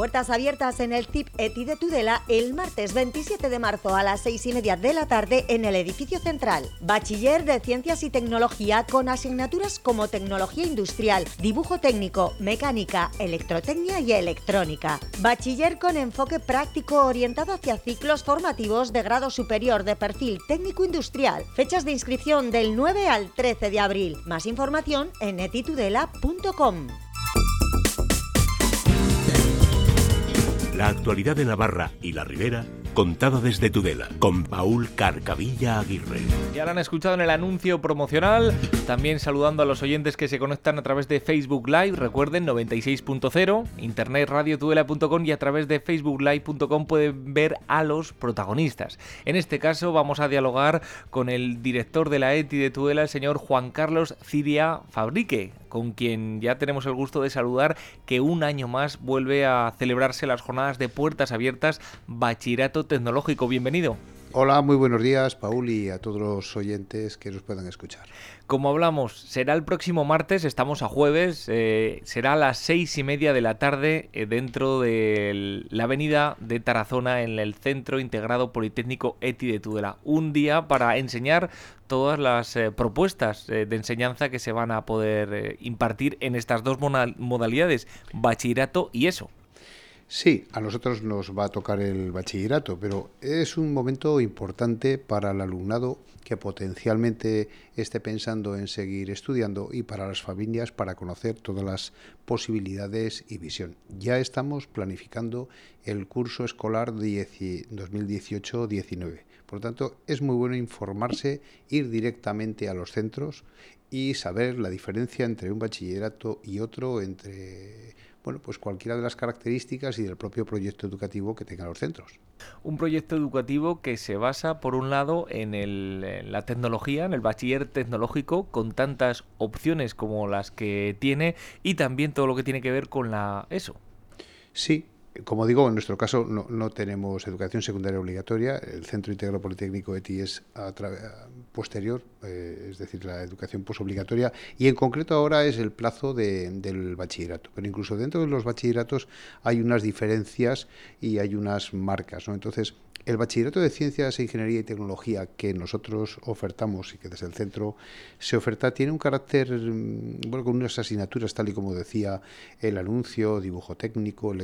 Puertas abiertas en el CIP ETI de Tudela el martes 27 de marzo a las 6 y media de la tarde en el edificio central. Bachiller de Ciencias y Tecnología con asignaturas como Tecnología Industrial, Dibujo Técnico, Mecánica, Electrotecnia y Electrónica. Bachiller con enfoque práctico orientado hacia ciclos formativos de grado superior de perfil técnico industrial. Fechas de inscripción del 9 al 13 de abril. Más información en etitudela.com. La actualidad de Navarra y la Ribera contada desde Tudela con Paul Carcavilla Aguirre. Ya lo han escuchado en el anuncio promocional, también saludando a los oyentes que se conectan a través de Facebook Live, recuerden 96.0, internet radiotudela.com y a través de facebooklive.com pueden ver a los protagonistas. En este caso vamos a dialogar con el director de la ETI de Tudela, el señor Juan Carlos Ciria Fabrique con quien ya tenemos el gusto de saludar que un año más vuelve a celebrarse las jornadas de puertas abiertas Bachillerato Tecnológico. Bienvenido. Hola, muy buenos días, Paul, y a todos los oyentes que nos puedan escuchar. Como hablamos, será el próximo martes, estamos a jueves, eh, será a las seis y media de la tarde eh, dentro de la avenida de Tarazona en el Centro Integrado Politécnico ETI de Tudela. Un día para enseñar todas las eh, propuestas de enseñanza que se van a poder impartir en estas dos modalidades, bachillerato y eso. Sí, a nosotros nos va a tocar el bachillerato, pero es un momento importante para el alumnado que potencialmente esté pensando en seguir estudiando y para las familias para conocer todas las posibilidades y visión. Ya estamos planificando el curso escolar 2018-19. Por lo tanto, es muy bueno informarse, ir directamente a los centros y saber la diferencia entre un bachillerato y otro, entre bueno, pues cualquiera de las características y del propio proyecto educativo que tengan los centros. Un proyecto educativo que se basa, por un lado, en, en, la tecnología, en el bachiller tecnológico, con tantas opciones como las que tiene, y también todo lo que tiene que ver con la ESO. Sí, como digo, en nuestro caso no, tenemos educación secundaria obligatoria. El Centro Integro Politécnico ETI es posterior, eh, es decir, la educación posobligatoria, y en concreto ahora es el plazo del bachillerato. Pero incluso dentro de los bachilleratos hay unas diferencias y hay unas marcas. ¿no? Entonces, el bachillerato de Ciencias, Ingeniería y Tecnología que nosotros ofertamos y que desde el centro se oferta tiene un carácter, mm, bueno, con unas asignaturas tal y como decía el anuncio, dibujo técnico,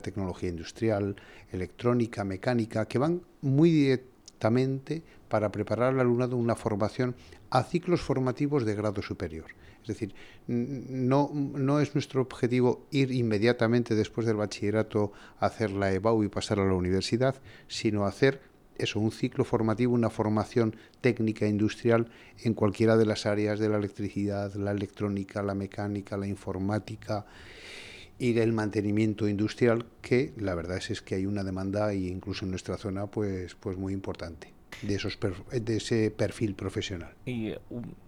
tecnología industrial, electrónica, mecánica, que van muy directamente para preparar al alumnado una formación a ciclos formativos de grado superior. Es decir, no, no es nuestro objetivo ir inmediatamente después del bachillerato a hacer la EBAU y pasar a la universidad, sino hacer eso, un ciclo formativo, una formación técnica e industrial en cualquiera de las áreas de la electricidad, la electrónica, la mecánica, la informática y el mantenimiento industrial, que la verdad es, es que hay una demanda, e incluso en nuestra zona, pues, pues muy importante de, esos de ese perfil profesional. Y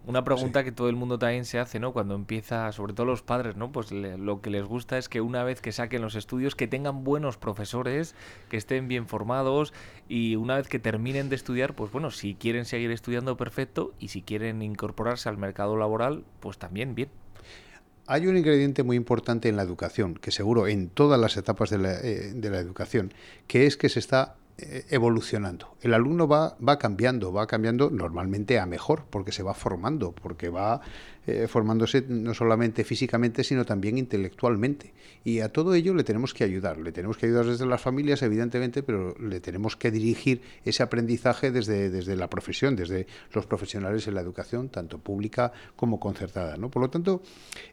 una pregunta que todo el mundo también se hace, ¿no? Cuando empieza, sobre todo los padres, ¿no? Pues lo que les gusta es que una vez que saquen los estudios, que tengan buenos profesores, que estén bien formados y una vez que terminen de estudiar, pues bueno, si quieren seguir estudiando, perfecto, y si quieren incorporarse al mercado laboral, pues también bien. Hay un ingrediente muy importante en la educación, que seguro en todas las etapas de la, eh, de la educación, que es que se está evolucionando. El alumno va, va cambiando, va cambiando normalmente a mejor, porque se va formando, porque va eh, formándose no solamente físicamente, sino también intelectualmente. Y a todo ello le tenemos que ayudar. Le tenemos que ayudar desde las familias, evidentemente, pero le tenemos que dirigir ese aprendizaje desde, desde la profesión, desde los profesionales en la educación, tanto pública como concertada. ¿no? Por lo tanto,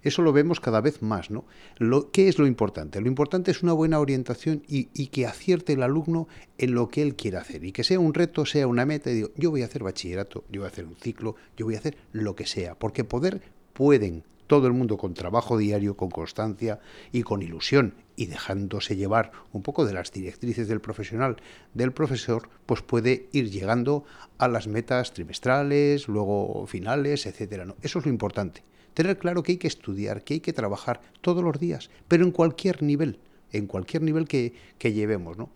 eso lo vemos cada vez más. ¿no? Lo, ¿Qué es lo importante? Lo importante es una buena orientación y, y que acierte el alumno en lo que él quiera hacer y que sea un reto, sea una meta. Y digo, yo voy a hacer bachillerato, yo voy a hacer un ciclo, yo voy a hacer lo que sea, porque poder pueden todo el mundo con trabajo diario, con constancia y con ilusión y dejándose llevar un poco de las directrices del profesional, del profesor, pues puede ir llegando a las metas trimestrales, luego finales, etcétera. ¿no? Eso es lo importante. Tener claro que hay que estudiar, que hay que trabajar todos los días, pero en cualquier nivel, en cualquier nivel que, llevemos. ¿no?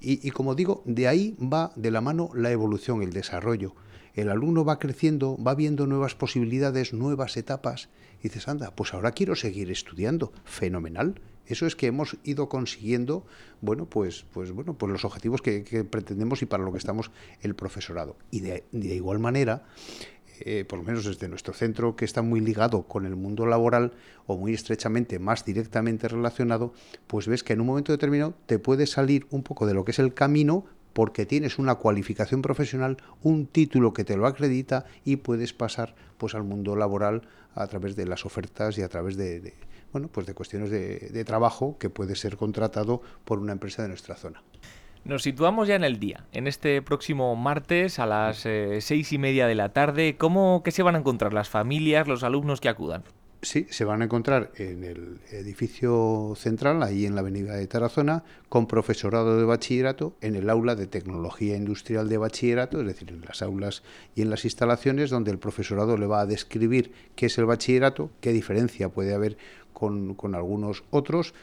Y, y como digo, de ahí va de la mano la evolución, el desarrollo el alumno va creciendo, va viendo nuevas posibilidades, nuevas etapas, y dices, anda, pues ahora quiero seguir estudiando. Fenomenal. Eso es que hemos ido consiguiendo, bueno, pues, pues, bueno, pues los objetivos que, pretendemos y para lo que estamos el profesorado. Y de, igual manera, eh, por lo menos desde nuestro centro, que está muy ligado con el mundo laboral o muy estrechamente, más directamente relacionado, pues ves que en un momento determinado te puede salir un poco de lo que es el camino porque tienes una cualificación profesional, un título que te lo acredita y puedes pasar pues al mundo laboral a través de las ofertas y a través de, bueno, pues de cuestiones de, trabajo que puede ser contratado por una empresa de nuestra zona. Nos situamos ya en el día, en este próximo martes a las eh, seis y media de la tarde. ¿Cómo que se van a encontrar las familias, los alumnos que acudan? Sí, se van a encontrar en el edificio central, ahí en la avenida de Tarazona, con profesorado de bachillerato en el aula de tecnología industrial de bachillerato, es decir, en las aulas y en las instalaciones donde el profesorado le va a describir qué es el bachillerato, qué diferencia puede haber con, algunos otros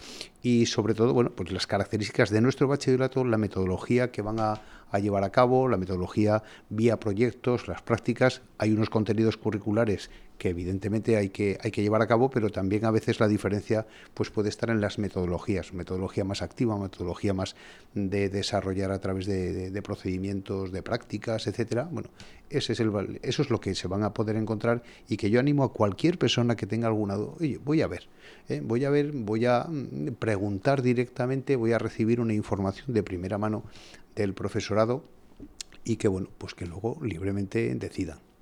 y sobre todo bueno pues las características de nuestro bachillerato la metodología que van a, a llevar a cabo, la metodología vía proyectos, las prácticas. Hay unos contenidos curriculares que evidentemente hay que, hay que llevar a cabo, pero también a veces la diferencia pues puede estar en las metodologías, metodología más activa, metodología más de desarrollar a través de, procedimientos, de prácticas, etcétera. Bueno, ese es el, eso es lo que se van a poder encontrar y que yo animo a cualquier persona que tenga alguna duda, oye, voy a ver, ¿eh? voy a ver, voy a mm, preguntar directamente, voy a recibir una información de primera mano del profesorado y que bueno, pues que luego libremente decidan.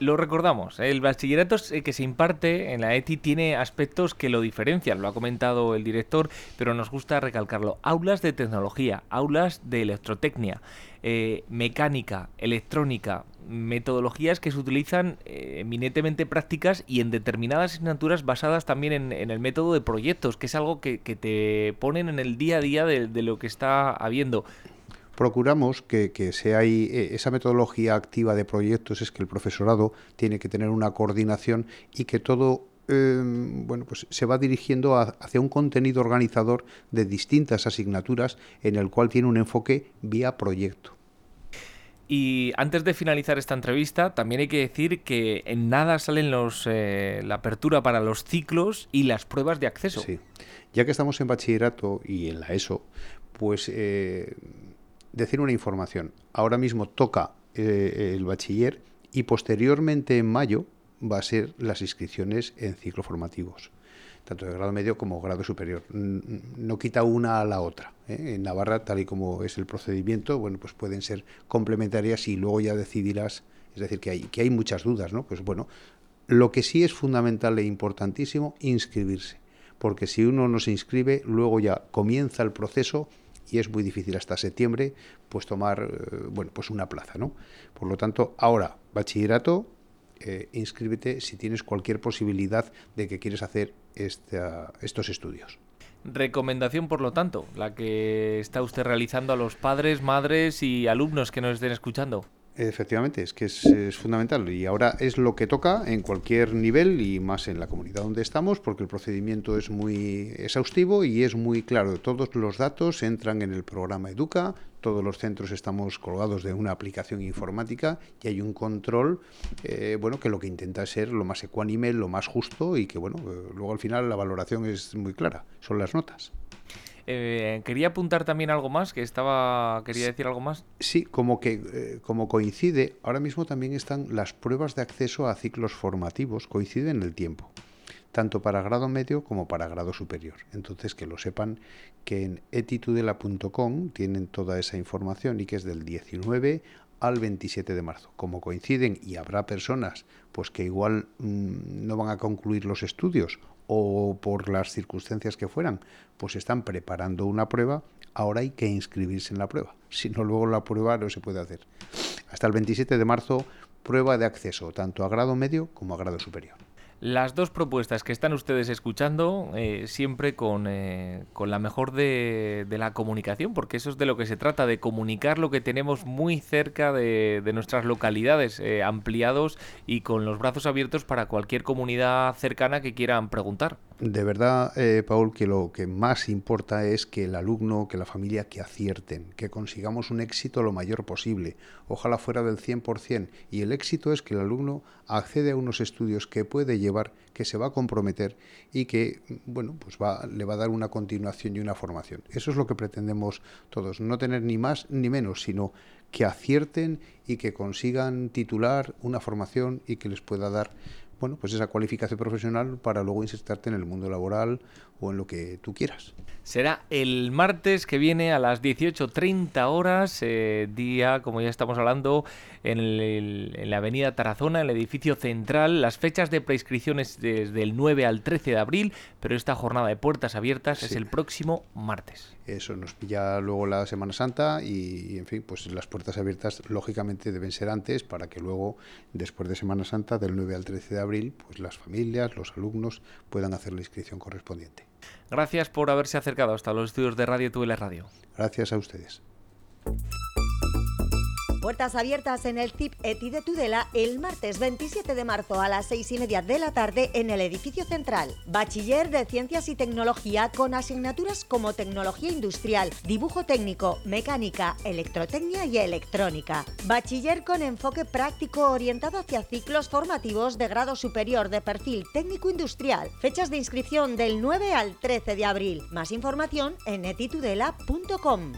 Lo recordamos, ¿eh? el bachillerato eh, que se imparte en la ETI tiene aspectos que lo diferencian, lo ha comentado el director, pero nos gusta recalcarlo. Aulas de tecnología, aulas de electrotecnia, eh, mecánica, electrónica, metodologías que se utilizan eminentemente prácticas y en determinadas asignaturas basadas también en, el método de proyectos, que es algo que, te ponen en el día a día de lo que está habiendo procuramos que, que sea ahí, eh, esa metodología activa de proyectos es que el profesorado tiene que tener una coordinación y que todo em, bueno, pues se va dirigiendo hacia un contenido organizador de distintas asignaturas en el cual tiene un enfoque vía proyecto. Y antes de finalizar esta entrevista, también hay que decir que en nada salen los, eh, la apertura para los ciclos y las pruebas de acceso. Sí, ya que estamos en bachillerato y en la ESO, pues eh, decir una información. Ahora mismo toca eh, el bachiller y posteriormente en mayo va a ser las inscripciones en ciclos formativos, tanto de grado medio como grado superior. No quita una a la otra. ¿eh? En Navarra, tal y como es el procedimiento, bueno, pues pueden ser complementarias y luego ya decidirás, es decir, que hay, que hay muchas dudas, ¿no? Pues bueno, lo que sí es fundamental e importantísimo, inscribirse. Porque si uno no se inscribe, luego ya comienza el proceso y es muy difícil hasta septiembre pues tomar eh, bueno pues una plaza no por lo tanto ahora bachillerato eh, inscríbete si tienes cualquier posibilidad de que quieres hacer estos estudios. Recomendación por lo tanto la que está usted realizando a los padres madres y alumnos que nos estén escuchando Efectivamente, es que es, fundamental y ahora es lo que toca en cualquier nivel y más en la comunidad donde estamos porque el procedimiento es muy exhaustivo y es muy claro. Todos los datos entran en el programa Educa, todos los centros estamos colgados de una aplicación informática y hay un control, eh, bueno, que lo que intenta es ser lo más ecuánime, lo más justo y que, bueno, eh, luego al final la valoración es muy clara, son las notas. Eh, quería apuntar también algo más, que estaba, quería decir algo más. Sí, como que eh, como coincide, ahora mismo también están las pruebas de acceso a ciclos formativos, coinciden en el tiempo, tanto para grado medio como para grado superior. Entonces, que lo sepan que en etitudela.com tienen toda esa información y que es del 19 al 27 de marzo. Como coinciden y habrá personas pues que igual mm, no van a concluir los estudios o por las circunstancias que fueran, pues están preparando una prueba, ahora hay que inscribirse en la prueba. Si no, luego la prueba no se puede hacer. Hasta el 27 de marzo, prueba de acceso, tanto a grado medio como a grado superior. Las dos propuestas que están ustedes escuchando, eh, siempre con, eh, con, la mejor de, de, la comunicación, porque eso es de lo que se trata, de comunicar lo que tenemos muy cerca de, de nuestras localidades, eh, ampliados y con los brazos abiertos para cualquier comunidad cercana que quieran preguntar. De verdad, eh, Paul, que lo que más importa es que el alumno, que la familia, que acierten, que consigamos un éxito lo mayor posible, ojalá fuera del 100%. Y el éxito es que el alumno accede a unos estudios que puede llevar, que se va a comprometer y que, bueno, pues va, le va a dar una continuación y una formación. Eso es lo que pretendemos todos, no tener ni más ni menos, sino que acierten y que consigan titular una formación y que les pueda dar bueno, pues esa cualificación profesional para luego insertarte en el mundo laboral o en lo que tú quieras. Será el martes que viene a las 18.30 horas, eh, día, como ya estamos hablando, en, la avenida Tarazona, en el edificio central. Las fechas de prescripciones desde el 9 al 13 de abril, pero esta jornada de puertas abiertas es el próximo martes. Eso nos pilla luego la Semana Santa y, en fin, pues las puertas abiertas lógicamente deben ser antes para que luego, después de Semana Santa, del 9 al 13 de abril, pues las familias, los alumnos puedan hacer la inscripción correspondiente. Gracias por haberse acercado hasta los estudios de Radio Tuele Radio. Gracias a ustedes. Puertas abiertas en el CIP ETI de Tudela el martes 27 de marzo a las 6 y media de la tarde en el edificio central. Bachiller de Ciencias y Tecnología con asignaturas como Tecnología Industrial, Dibujo Técnico, Mecánica, Electrotecnia y Electrónica. Bachiller con enfoque práctico orientado hacia ciclos formativos de grado superior de perfil técnico industrial. Fechas de inscripción del 9 al 13 de abril. Más información en etitudela.com.